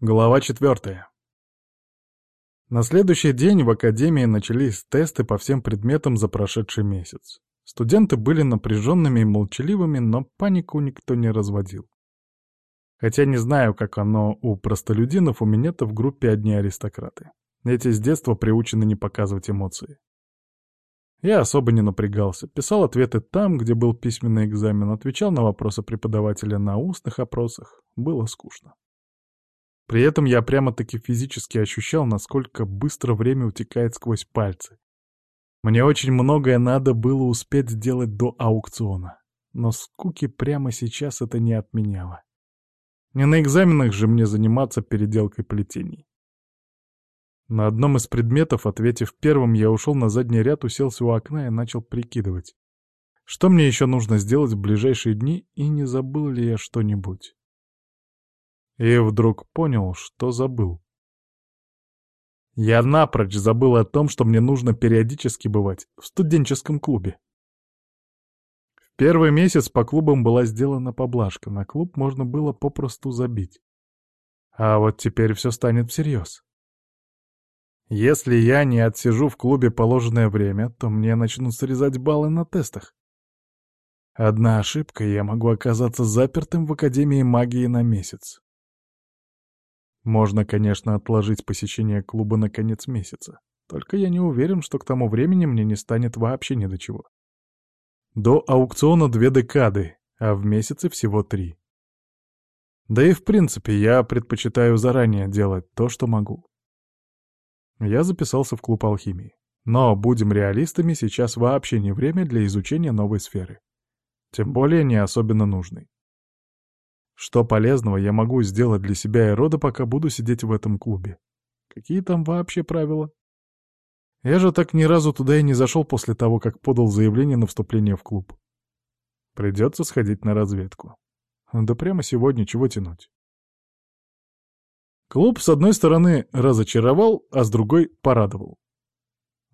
Глава четвертая. На следующий день в академии начались тесты по всем предметам за прошедший месяц. Студенты были напряженными и молчаливыми, но панику никто не разводил. Хотя не знаю, как оно у простолюдинов, у меня-то в группе одни аристократы. Эти с детства приучены не показывать эмоции. Я особо не напрягался, писал ответы там, где был письменный экзамен, отвечал на вопросы преподавателя на устных опросах. Было скучно. При этом я прямо-таки физически ощущал, насколько быстро время утекает сквозь пальцы. Мне очень многое надо было успеть сделать до аукциона. Но скуки прямо сейчас это не отменяло. Не на экзаменах же мне заниматься переделкой плетений. На одном из предметов, ответив первым, я ушел на задний ряд, уселся у окна и начал прикидывать. Что мне еще нужно сделать в ближайшие дни, и не забыл ли я что-нибудь? И вдруг понял, что забыл. Я напрочь забыл о том, что мне нужно периодически бывать в студенческом клубе. В первый месяц по клубам была сделана поблажка, на клуб можно было попросту забить. А вот теперь все станет всерьез. Если я не отсижу в клубе положенное время, то мне начнут срезать баллы на тестах. Одна ошибка, и я могу оказаться запертым в Академии магии на месяц. Можно, конечно, отложить посещение клуба на конец месяца. Только я не уверен, что к тому времени мне не станет вообще ни до чего. До аукциона две декады, а в месяце всего три. Да и в принципе я предпочитаю заранее делать то, что могу. Я записался в клуб алхимии. Но, будем реалистами, сейчас вообще не время для изучения новой сферы. Тем более не особенно нужной. Что полезного я могу сделать для себя и рода, пока буду сидеть в этом клубе? Какие там вообще правила? Я же так ни разу туда и не зашел после того, как подал заявление на вступление в клуб. Придется сходить на разведку. Да прямо сегодня чего тянуть? Клуб, с одной стороны, разочаровал, а с другой — порадовал.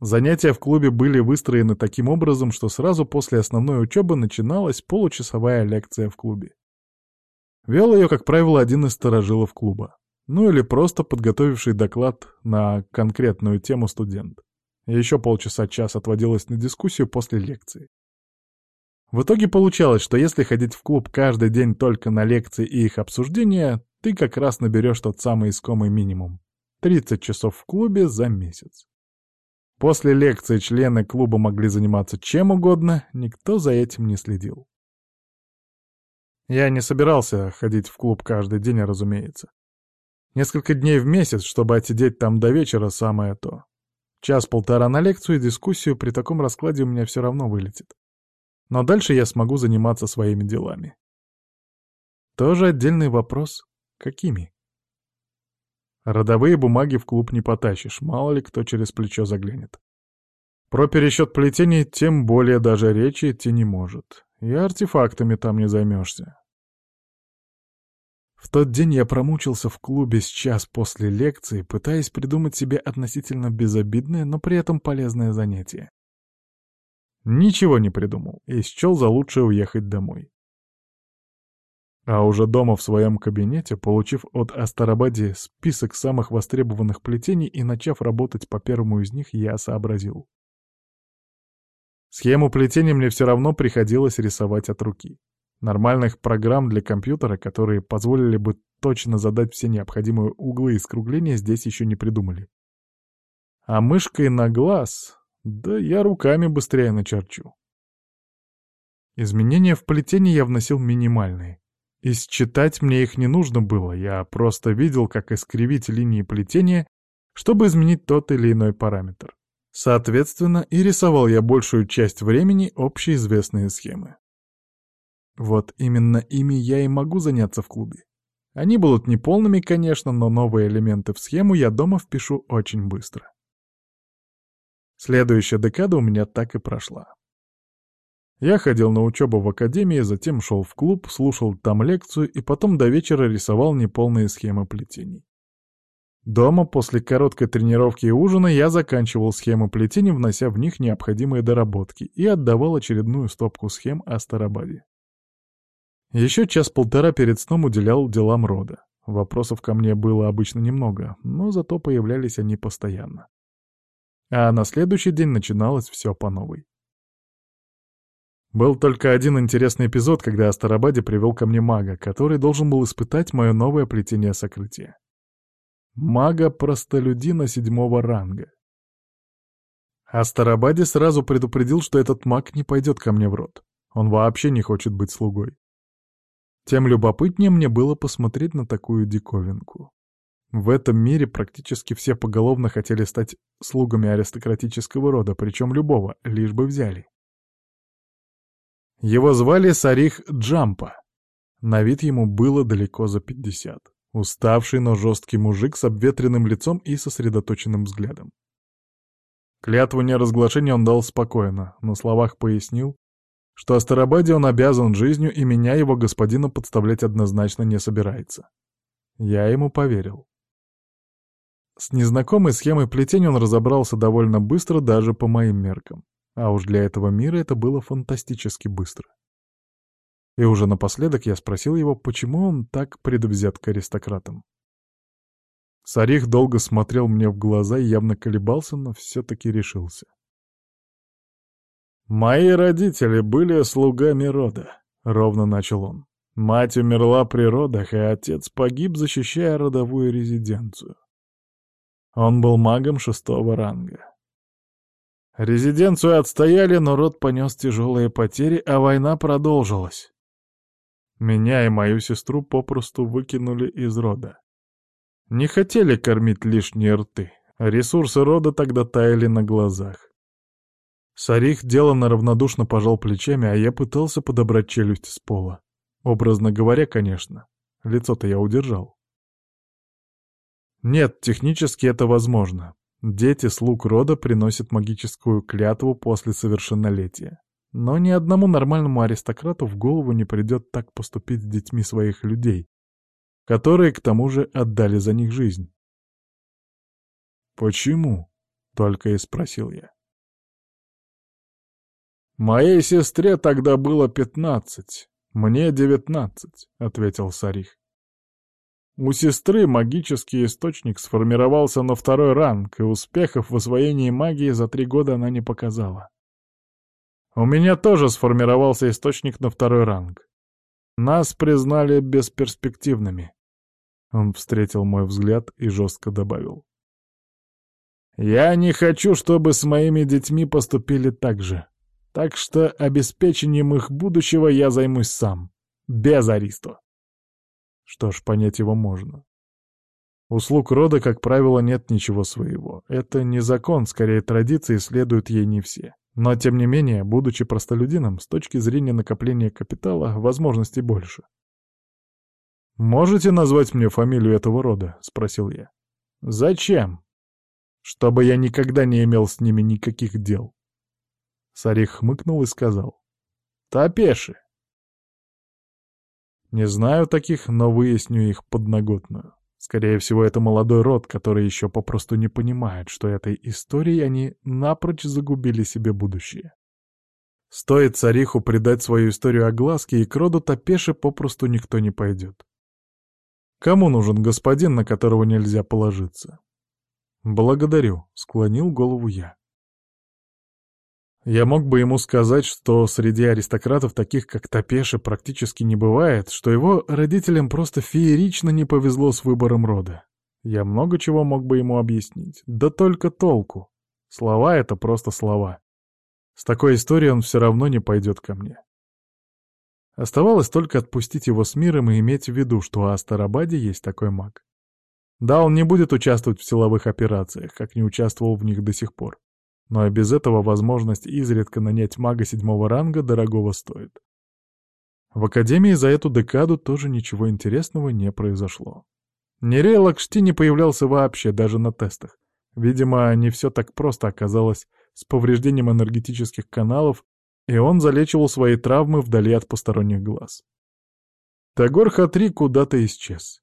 Занятия в клубе были выстроены таким образом, что сразу после основной учебы начиналась получасовая лекция в клубе. Вел ее, как правило, один из сторожилов клуба. Ну или просто подготовивший доклад на конкретную тему студент. Еще полчаса-час отводилось на дискуссию после лекции. В итоге получалось, что если ходить в клуб каждый день только на лекции и их обсуждения, ты как раз наберешь тот самый искомый минимум. 30 часов в клубе за месяц. После лекции члены клуба могли заниматься чем угодно, никто за этим не следил. Я не собирался ходить в клуб каждый день, разумеется. Несколько дней в месяц, чтобы отсидеть там до вечера, самое то. Час-полтора на лекцию и дискуссию при таком раскладе у меня все равно вылетит. Но дальше я смогу заниматься своими делами. Тоже отдельный вопрос. Какими? Родовые бумаги в клуб не потащишь, мало ли кто через плечо заглянет. Про пересчет плетений тем более даже речи идти не может. И артефактами там не займешься. В тот день я промучился в клубе с час после лекции, пытаясь придумать себе относительно безобидное, но при этом полезное занятие. Ничего не придумал и счел за лучшее уехать домой. А уже дома в своем кабинете, получив от Астарабади список самых востребованных плетений и начав работать по первому из них, я сообразил. Схему плетения мне все равно приходилось рисовать от руки. Нормальных программ для компьютера, которые позволили бы точно задать все необходимые углы и скругления, здесь еще не придумали. А мышкой на глаз, да я руками быстрее начерчу. Изменения в плетении я вносил минимальные. И считать мне их не нужно было, я просто видел, как искривить линии плетения, чтобы изменить тот или иной параметр. Соответственно, и рисовал я большую часть времени общеизвестные схемы. Вот именно ими я и могу заняться в клубе. Они будут неполными, конечно, но новые элементы в схему я дома впишу очень быстро. Следующая декада у меня так и прошла. Я ходил на учебу в академии, затем шел в клуб, слушал там лекцию и потом до вечера рисовал неполные схемы плетений. Дома после короткой тренировки и ужина я заканчивал схемы плетения, внося в них необходимые доработки, и отдавал очередную стопку схем о Старобаде. Еще час-полтора перед сном уделял делам рода. Вопросов ко мне было обычно немного, но зато появлялись они постоянно. А на следующий день начиналось все по новой. Был только один интересный эпизод, когда Астарабаде привел ко мне мага, который должен был испытать мое новое плетение сокрытия. Мага-простолюдина седьмого ранга. Астарабаде сразу предупредил, что этот маг не пойдет ко мне в рот. Он вообще не хочет быть слугой. Тем любопытнее мне было посмотреть на такую диковинку. В этом мире практически все поголовно хотели стать слугами аристократического рода, причем любого, лишь бы взяли. Его звали Сарих Джампа. На вид ему было далеко за пятьдесят. Уставший, но жесткий мужик с обветренным лицом и сосредоточенным взглядом. Клятву неразглашения он дал спокойно, на словах пояснил, что Астарабаде он обязан жизнью и меня его господина подставлять однозначно не собирается. Я ему поверил. С незнакомой схемой плетения он разобрался довольно быстро даже по моим меркам. А уж для этого мира это было фантастически быстро. И уже напоследок я спросил его, почему он так предвзят к аристократам. Сарих долго смотрел мне в глаза и явно колебался, но все-таки решился. «Мои родители были слугами рода», — ровно начал он. «Мать умерла при родах, и отец погиб, защищая родовую резиденцию. Он был магом шестого ранга. Резиденцию отстояли, но род понес тяжелые потери, а война продолжилась. Меня и мою сестру попросту выкинули из рода. Не хотели кормить лишние рты. Ресурсы рода тогда таяли на глазах. Сарих деланно равнодушно пожал плечами, а я пытался подобрать челюсть с пола. Образно говоря, конечно. Лицо-то я удержал. Нет, технически это возможно. Дети слуг рода приносят магическую клятву после совершеннолетия. Но ни одному нормальному аристократу в голову не придет так поступить с детьми своих людей, которые, к тому же, отдали за них жизнь. «Почему?» — только и спросил я. «Моей сестре тогда было пятнадцать, мне девятнадцать», — ответил Сарих. У сестры магический источник сформировался на второй ранг, и успехов в освоении магии за три года она не показала. У меня тоже сформировался источник на второй ранг. Нас признали бесперспективными. Он встретил мой взгляд и жестко добавил. «Я не хочу, чтобы с моими детьми поступили так же. Так что обеспечением их будущего я займусь сам. Без Аристо». Что ж, понять его можно. У слуг рода, как правило, нет ничего своего. Это не закон, скорее традиции, следуют ей не все. Но, тем не менее, будучи простолюдином, с точки зрения накопления капитала, возможностей больше. «Можете назвать мне фамилию этого рода?» — спросил я. «Зачем?» «Чтобы я никогда не имел с ними никаких дел». Сарих хмыкнул и сказал. «Топеши». Не знаю таких, но выясню их подноготную. Скорее всего, это молодой род, который еще попросту не понимает, что этой историей они напрочь загубили себе будущее. Стоит цариху придать свою историю огласке, и к роду Топеши попросту никто не пойдет. Кому нужен господин, на которого нельзя положиться? «Благодарю», — склонил голову я. Я мог бы ему сказать, что среди аристократов таких, как Топеши, практически не бывает, что его родителям просто феерично не повезло с выбором рода. Я много чего мог бы ему объяснить, да только толку. Слова — это просто слова. С такой историей он все равно не пойдет ко мне. Оставалось только отпустить его с миром и иметь в виду, что у Астарабаде есть такой маг. Да, он не будет участвовать в силовых операциях, как не участвовал в них до сих пор. Но и без этого возможность изредка нанять мага седьмого ранга дорогого стоит. В Академии за эту декаду тоже ничего интересного не произошло. Нерей Лакшти не появлялся вообще, даже на тестах. Видимо, не все так просто оказалось с повреждением энергетических каналов, и он залечивал свои травмы вдали от посторонних глаз. Тагор Хатри куда-то исчез.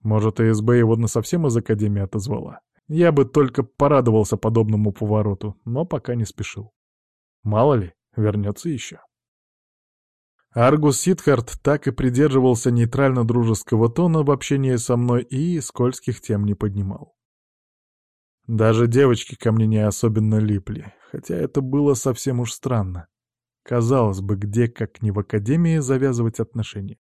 Может, ИСБ его насовсем из Академии отозвала. Я бы только порадовался подобному повороту, но пока не спешил. Мало ли, вернется еще. Аргус Сидхарт так и придерживался нейтрально-дружеского тона в общении со мной и скользких тем не поднимал. Даже девочки ко мне не особенно липли, хотя это было совсем уж странно. Казалось бы, где, как не в академии, завязывать отношения.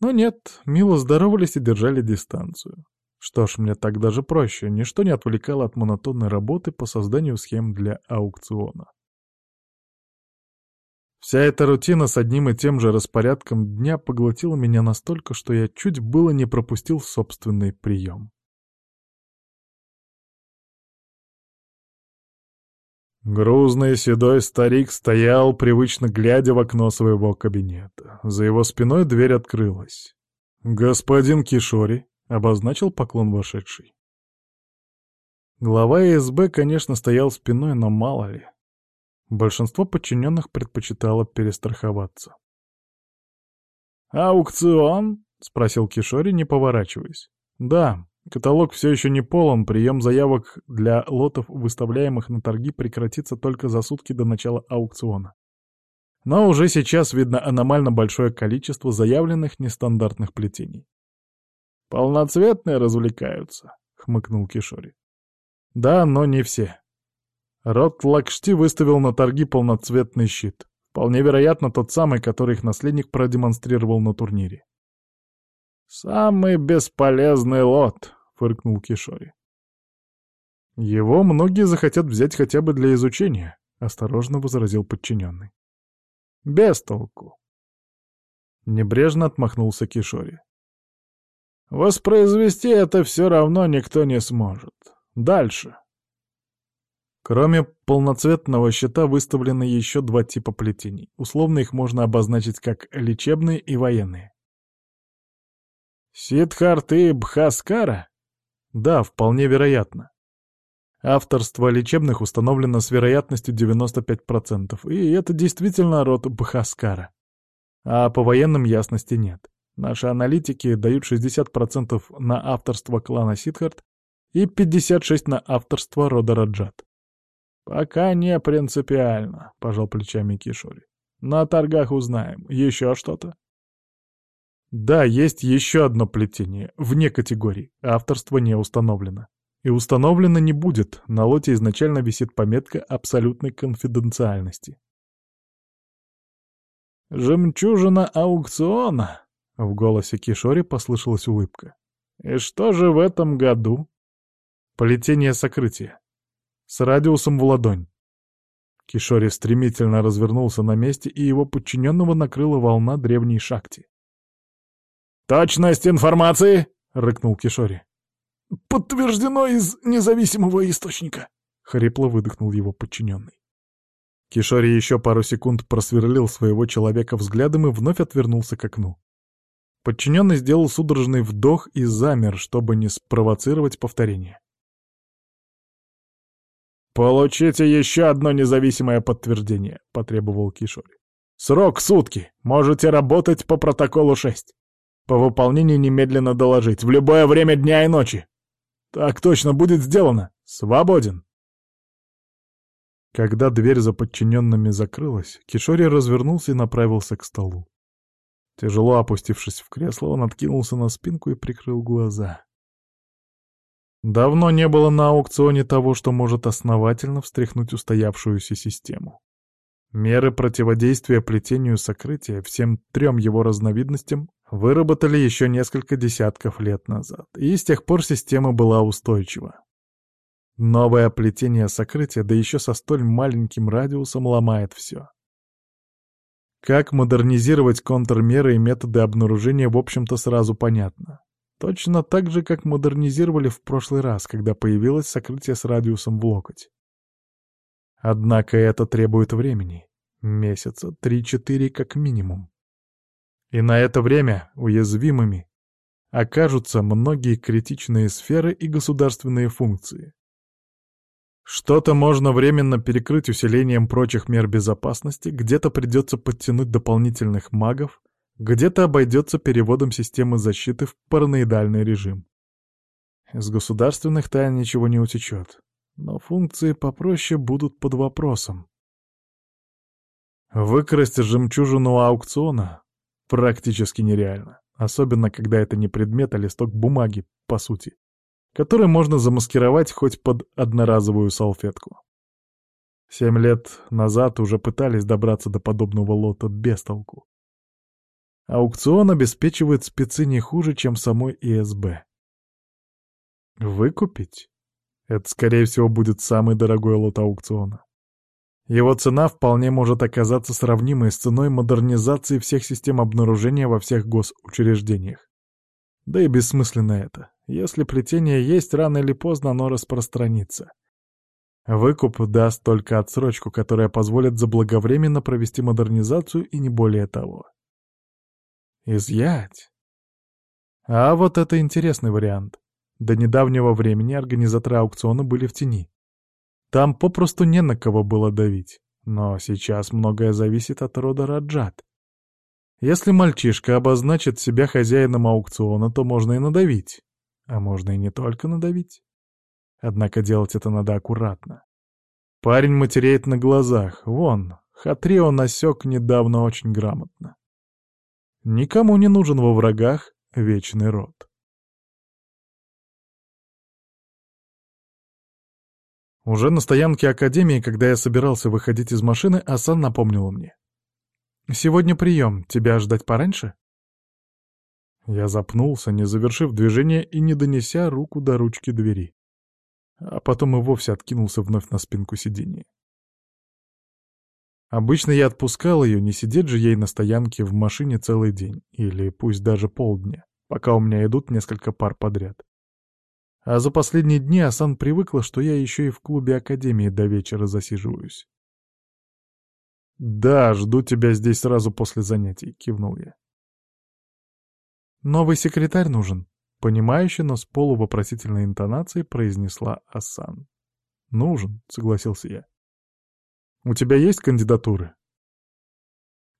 Но нет, мило здоровались и держали дистанцию. Что ж, мне так даже проще, ничто не отвлекало от монотонной работы по созданию схем для аукциона. Вся эта рутина с одним и тем же распорядком дня поглотила меня настолько, что я чуть было не пропустил собственный прием. Грузный седой старик стоял, привычно глядя в окно своего кабинета. За его спиной дверь открылась. «Господин Кишори», — обозначил поклон вошедший. Глава ИСБ, конечно, стоял спиной, но мало ли. Большинство подчиненных предпочитало перестраховаться. «Аукцион?» — спросил Кишори, не поворачиваясь. «Да, каталог все еще не полон, прием заявок для лотов, выставляемых на торги, прекратится только за сутки до начала аукциона. Но уже сейчас видно аномально большое количество заявленных нестандартных плетений. «Полноцветные развлекаются», — хмыкнул Кишори. «Да, но не все. Род Лакшти выставил на торги полноцветный щит. Вполне вероятно, тот самый, который их наследник продемонстрировал на турнире. «Самый бесполезный лот», — фыркнул Кишори. «Его многие захотят взять хотя бы для изучения», — осторожно возразил подчиненный. «Без толку». Небрежно отмахнулся Кишори. «Воспроизвести это все равно никто не сможет. Дальше». Кроме полноцветного щита выставлены еще два типа плетений. Условно их можно обозначить как лечебные и военные. Сидхарт и Бхаскара? Да, вполне вероятно. Авторство лечебных установлено с вероятностью 95%, и это действительно род Бхаскара. А по военным ясности нет. Наши аналитики дают 60% на авторство клана Сидхарт и 56% на авторство рода Раджат. «Пока не принципиально», — пожал плечами Кишори. «На торгах узнаем. Еще что-то?» Да, есть еще одно плетение, вне категории. Авторство не установлено. И установлено не будет, на лоте изначально висит пометка абсолютной конфиденциальности. «Жемчужина аукциона!» — в голосе Кишори послышалась улыбка. «И что же в этом году?» «Плетение сокрытия. С радиусом в ладонь. Кишори стремительно развернулся на месте, и его подчиненного накрыла волна древней шакти. «Точность информации!» — рыкнул Кишори. «Подтверждено из независимого источника!» — хрипло выдохнул его подчиненный. Кишори еще пару секунд просверлил своего человека взглядом и вновь отвернулся к окну. Подчиненный сделал судорожный вдох и замер, чтобы не спровоцировать повторение. «Получите еще одно независимое подтверждение», — потребовал Кишори. «Срок сутки. Можете работать по протоколу 6. По выполнению немедленно доложить. В любое время дня и ночи. Так точно будет сделано. Свободен». Когда дверь за подчиненными закрылась, Кишори развернулся и направился к столу. Тяжело опустившись в кресло, он откинулся на спинку и прикрыл глаза. Давно не было на аукционе того, что может основательно встряхнуть устоявшуюся систему. Меры противодействия плетению сокрытия всем трем его разновидностям выработали еще несколько десятков лет назад, и с тех пор система была устойчива. Новое плетение сокрытия, да еще со столь маленьким радиусом, ломает все. Как модернизировать контрмеры и методы обнаружения, в общем-то, сразу понятно. Точно так же, как модернизировали в прошлый раз, когда появилось сокрытие с радиусом в локоть. Однако это требует времени. Месяца три-четыре как минимум. И на это время уязвимыми окажутся многие критичные сферы и государственные функции. Что-то можно временно перекрыть усилением прочих мер безопасности, где-то придется подтянуть дополнительных магов, где-то обойдется переводом системы защиты в параноидальный режим. Из государственных тайн ничего не утечет, но функции попроще будут под вопросом. Выкрасть жемчужину аукциона практически нереально, особенно когда это не предмет, а листок бумаги, по сути, который можно замаскировать хоть под одноразовую салфетку. Семь лет назад уже пытались добраться до подобного лота без толку. Аукцион обеспечивает спецы не хуже, чем самой ИСБ. Выкупить? Это, скорее всего, будет самый дорогой лот аукциона. Его цена вполне может оказаться сравнимой с ценой модернизации всех систем обнаружения во всех госучреждениях. Да и бессмысленно это. Если плетение есть, рано или поздно оно распространится. Выкуп даст только отсрочку, которая позволит заблаговременно провести модернизацию и не более того. Изъять? А вот это интересный вариант. До недавнего времени организаторы аукциона были в тени. Там попросту не на кого было давить. Но сейчас многое зависит от рода Раджат. Если мальчишка обозначит себя хозяином аукциона, то можно и надавить. А можно и не только надавить. Однако делать это надо аккуратно. Парень матереет на глазах. Вон, Хатри он осек недавно очень грамотно. Никому не нужен во врагах вечный род. Уже на стоянке Академии, когда я собирался выходить из машины, Асан напомнила мне. «Сегодня прием. Тебя ждать пораньше?» Я запнулся, не завершив движение и не донеся руку до ручки двери а потом и вовсе откинулся вновь на спинку сиденья. Обычно я отпускал ее, не сидеть же ей на стоянке в машине целый день, или пусть даже полдня, пока у меня идут несколько пар подряд. А за последние дни Асан привыкла, что я еще и в клубе Академии до вечера засиживаюсь. «Да, жду тебя здесь сразу после занятий», — кивнул я. «Новый секретарь нужен», Понимающе, но с полувопросительной интонацией произнесла Асан. «Нужен», — согласился я. «У тебя есть кандидатуры?»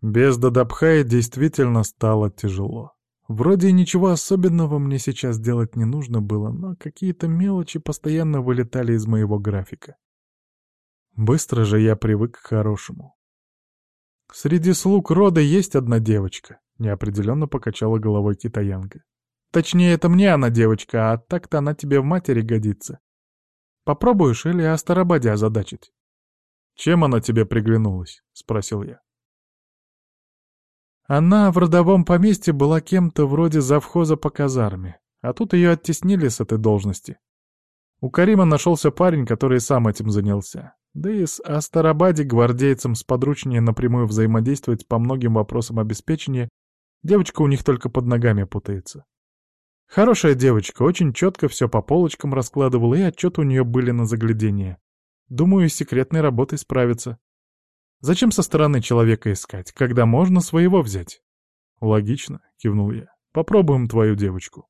Без Дадабхая действительно стало тяжело. Вроде ничего особенного мне сейчас делать не нужно было, но какие-то мелочи постоянно вылетали из моего графика. Быстро же я привык к хорошему. Среди слуг рода есть одна девочка, неопределенно покачала головой китаянка. Точнее, это мне она девочка, а так-то она тебе в матери годится. Попробуешь или Астарабаде озадачить?» «Чем она тебе приглянулась?» — спросил я. Она в родовом поместье была кем-то вроде завхоза по казарме, а тут ее оттеснили с этой должности. У Карима нашелся парень, который сам этим занялся. Да и с Астарабаде гвардейцам сподручнее напрямую взаимодействовать по многим вопросам обеспечения, девочка у них только под ногами путается. Хорошая девочка, очень четко все по полочкам раскладывала, и отчеты у нее были на заглядение. Думаю, с секретной работой справится. Зачем со стороны человека искать, когда можно своего взять? Логично, кивнул я. Попробуем твою девочку.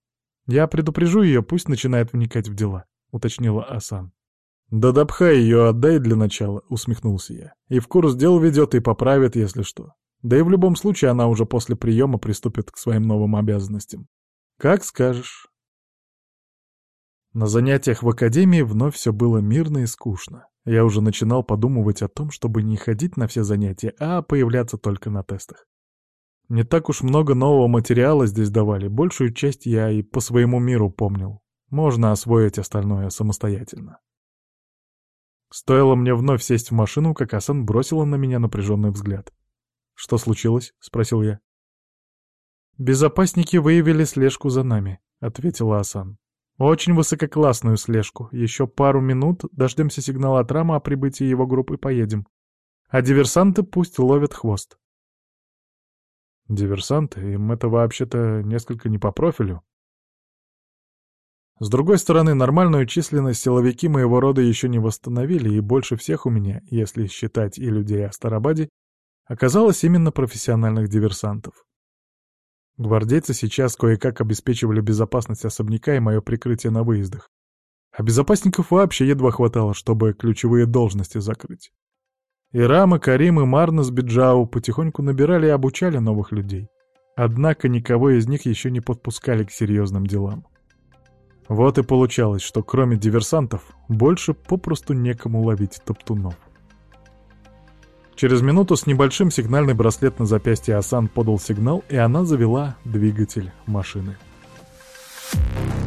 Я предупрежу ее, пусть начинает вникать в дела, уточнила Асан. «Да допхай ее отдай для начала», — усмехнулся я. «И в курс дел ведет и поправит, если что. Да и в любом случае она уже после приема приступит к своим новым обязанностям. «Как скажешь». На занятиях в академии вновь все было мирно и скучно. Я уже начинал подумывать о том, чтобы не ходить на все занятия, а появляться только на тестах. Не так уж много нового материала здесь давали, большую часть я и по своему миру помнил. Можно освоить остальное самостоятельно. Стоило мне вновь сесть в машину, как Асан бросила на меня напряженный взгляд. «Что случилось?» — спросил я. «Безопасники выявили слежку за нами», — ответила Асан. «Очень высококлассную слежку. Еще пару минут дождемся сигнала от Рама о прибытии его группы поедем. А диверсанты пусть ловят хвост». «Диверсанты? Им это вообще-то несколько не по профилю». С другой стороны, нормальную численность силовики моего рода еще не восстановили, и больше всех у меня, если считать и людей о Старобаде, оказалось именно профессиональных диверсантов. Гвардейцы сейчас кое-как обеспечивали безопасность особняка и мое прикрытие на выездах. А безопасников вообще едва хватало, чтобы ключевые должности закрыть. И Рама, Карим и Марна с Биджау потихоньку набирали и обучали новых людей. Однако никого из них еще не подпускали к серьезным делам. Вот и получалось, что кроме диверсантов, больше попросту некому ловить топтунов. Через минуту с небольшим сигнальный браслет на запястье Асан подал сигнал, и она завела двигатель машины. Thank